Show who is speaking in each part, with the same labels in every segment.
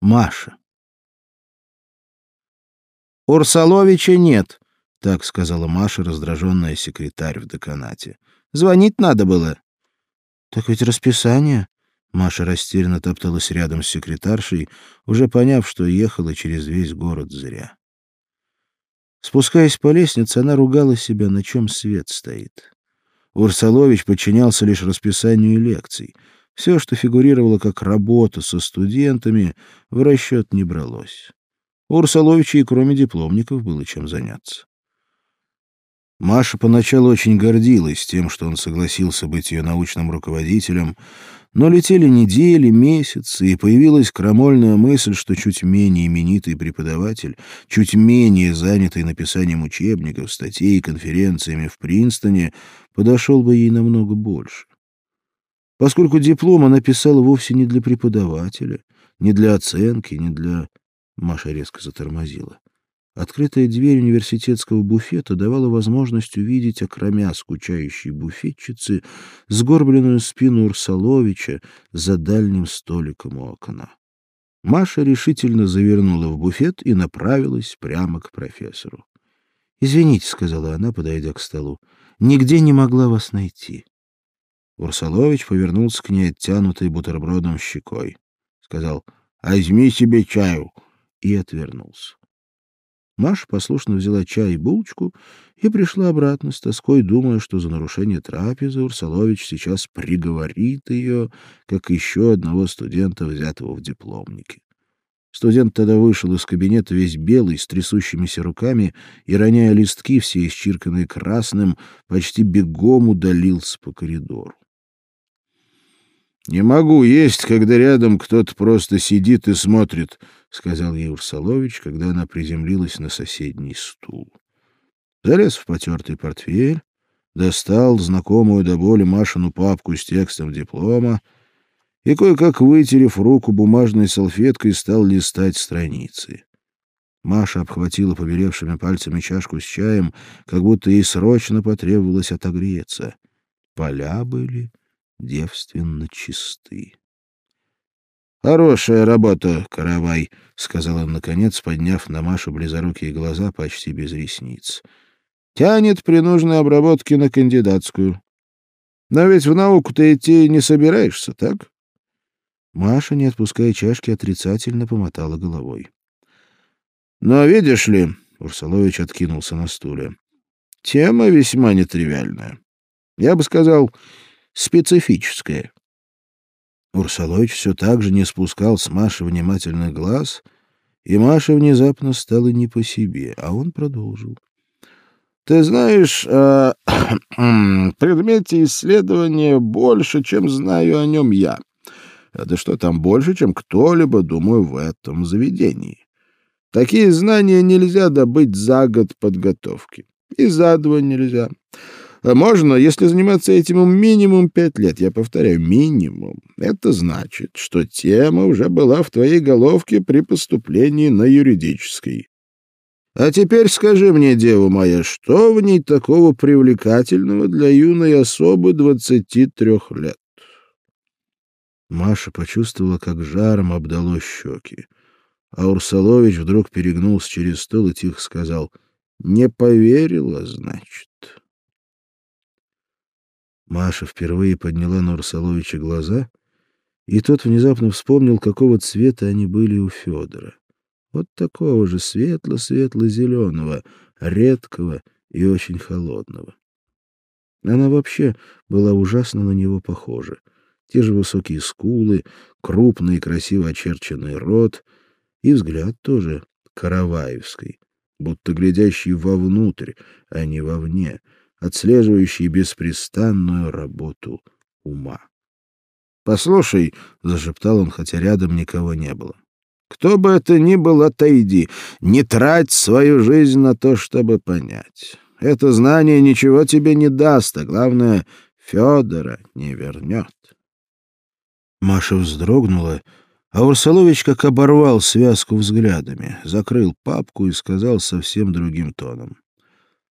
Speaker 1: Маша. «Урсаловича нет», — так сказала Маша, раздраженная секретарь в деканате. «Звонить надо было». «Так ведь расписание...» Маша растерянно топталась рядом с секретаршей, уже поняв, что ехала через весь город зря. Спускаясь по лестнице, она ругала себя, на чем свет стоит. Урсалович подчинялся лишь расписанию лекций. Все, что фигурировало как работа со студентами, в расчет не бралось. У Урсаловича и кроме дипломников было чем заняться. Маша поначалу очень гордилась тем, что он согласился быть ее научным руководителем, но летели недели, месяцы, и появилась крамольная мысль, что чуть менее именитый преподаватель, чуть менее занятый написанием учебников, статей и конференциями в Принстоне, подошел бы ей намного больше. Поскольку диплом она писала вовсе не для преподавателя, не для оценки, не для... Маша резко затормозила. Открытая дверь университетского буфета давала возможность увидеть, окромя скучающей буфетчицы, сгорбленную спину Урсаловича за дальним столиком у окна. Маша решительно завернула в буфет и направилась прямо к профессору. «Извините», — сказала она, подойдя к столу, — «нигде не могла вас найти». Урсалович повернулся к ней оттянутой бутербродом щекой. Сказал «Возьми себе чаю» и отвернулся. Маша послушно взяла чай и булочку и пришла обратно с тоской, думая, что за нарушение трапезы Урсалович сейчас приговорит ее, как еще одного студента, взятого в дипломники. Студент тогда вышел из кабинета весь белый, с трясущимися руками, и, роняя листки, все исчирканные красным, почти бегом удалился по коридору. «Не могу есть, когда рядом кто-то просто сидит и смотрит», — сказал ей Урсалович, когда она приземлилась на соседний стул. Залез в потертый портфель, достал знакомую до боли Машину папку с текстом диплома и, кое-как вытерев руку бумажной салфеткой, стал листать страницы. Маша обхватила побелевшими пальцами чашку с чаем, как будто ей срочно потребовалось отогреться. Поля были девственно чисты. «Хорошая работа, Каравай», — сказал он, наконец, подняв на Машу близорукие глаза почти без ресниц. «Тянет при нужной обработке на кандидатскую. Но ведь в науку ты идти не собираешься, так?» Маша, не отпуская чашки, отрицательно помотала головой. «Но видишь ли...» — Урсалович откинулся на стуле. «Тема весьма нетривиальная. Я бы сказал, специфическая. Урсалович все так же не спускал с Маши внимательных глаз, и Маша внезапно стала не по себе, а он продолжил. «Ты знаешь, о предмете исследования больше, чем знаю о нем я. Да что там больше, чем кто-либо, думаю, в этом заведении. Такие знания нельзя добыть за год подготовки. И за два нельзя. А можно, если заниматься этим минимум пять лет. Я повторяю, минимум. Это значит, что тема уже была в твоей головке при поступлении на юридический. А теперь скажи мне, дева моя, что в ней такого привлекательного для юной особы двадцати трех лет? Маша почувствовала, как жаром обдало щеки. А Урсалович вдруг перегнулся через стол и тихо сказал, «Не поверила, значит». Маша впервые подняла на Урсаловича глаза, и тот внезапно вспомнил, какого цвета они были у Федора. Вот такого же светло-светло-зеленого, редкого и очень холодного. Она вообще была ужасно на него похожа. Те же высокие скулы, крупный и красиво очерченный рот, и взгляд тоже караваевский, будто глядящий вовнутрь, а не вовне — отслеживающий беспрестанную работу ума. «Послушай», — зашептал он, хотя рядом никого не было, — «кто бы это ни был, отойди, не трать свою жизнь на то, чтобы понять. Это знание ничего тебе не даст, а главное, Федора не вернет». Маша вздрогнула, а Урсалович как оборвал связку взглядами, закрыл папку и сказал совсем другим тоном.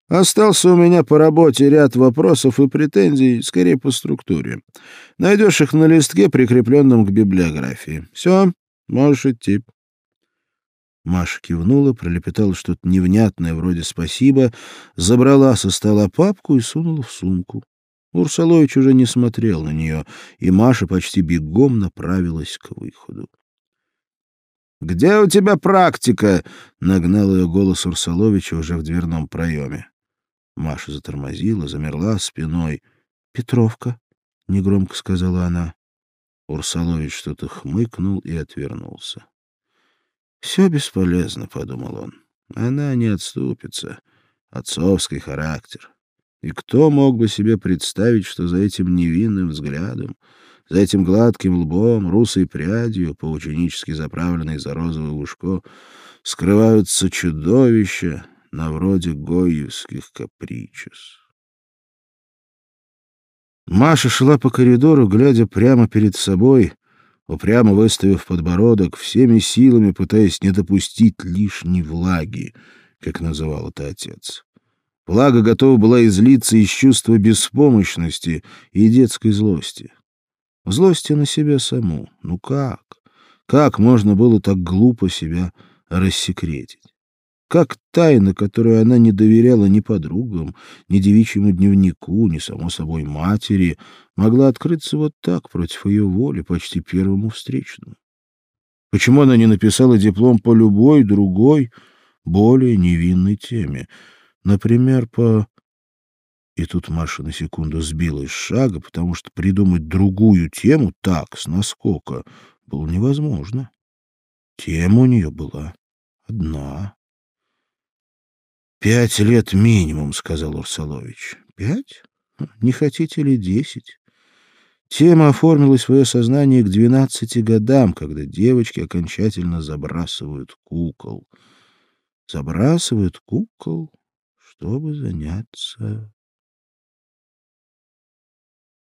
Speaker 1: Остался у меня по работе ряд вопросов и претензий, скорее по структуре. Найдешь их на листке, прикрепленном к библиографии. Все, можешь идти. Маша кивнула, пролепетала что-то невнятное, вроде «спасибо», забрала со стола папку и сунула в сумку. Урсалович уже не смотрел на нее, и Маша почти бегом направилась к выходу. «Где у тебя практика?» — нагнал ее голос Урсаловича уже в дверном проеме. Маша затормозила, замерла спиной. «Петровка», — негромко сказала она. Урсалович что-то хмыкнул и отвернулся. «Все бесполезно», — подумал он. «Она не отступится. Отцовский характер. И кто мог бы себе представить, что за этим невинным взглядом, за этим гладким лбом, русой прядью, поученически заправленной за розовое ушко, скрываются чудовища на вроде гоевских капричес. Маша шла по коридору, глядя прямо перед собой, упрямо выставив подбородок, всеми силами пытаясь не допустить лишней влаги, как называл это отец. Влага готова была излиться из чувства беспомощности и детской злости. Злости на себя саму. Ну как? Как можно было так глупо себя рассекретить? Как тайна, которую она не доверяла ни подругам, ни девичьему дневнику, ни, само собой, матери, могла открыться вот так, против ее воли, почти первому встречному? Почему она не написала диплом по любой другой, более невинной теме? Например, по... И тут Маша на секунду сбилась с шага, потому что придумать другую тему так, с наскока, было невозможно. Тема у нее была одна. «Пять лет минимум», — сказал Урсалович. «Пять? Не хотите ли десять?» Тема оформила свое сознание к двенадцати годам, когда девочки окончательно забрасывают кукол. Забрасывают кукол чтобы заняться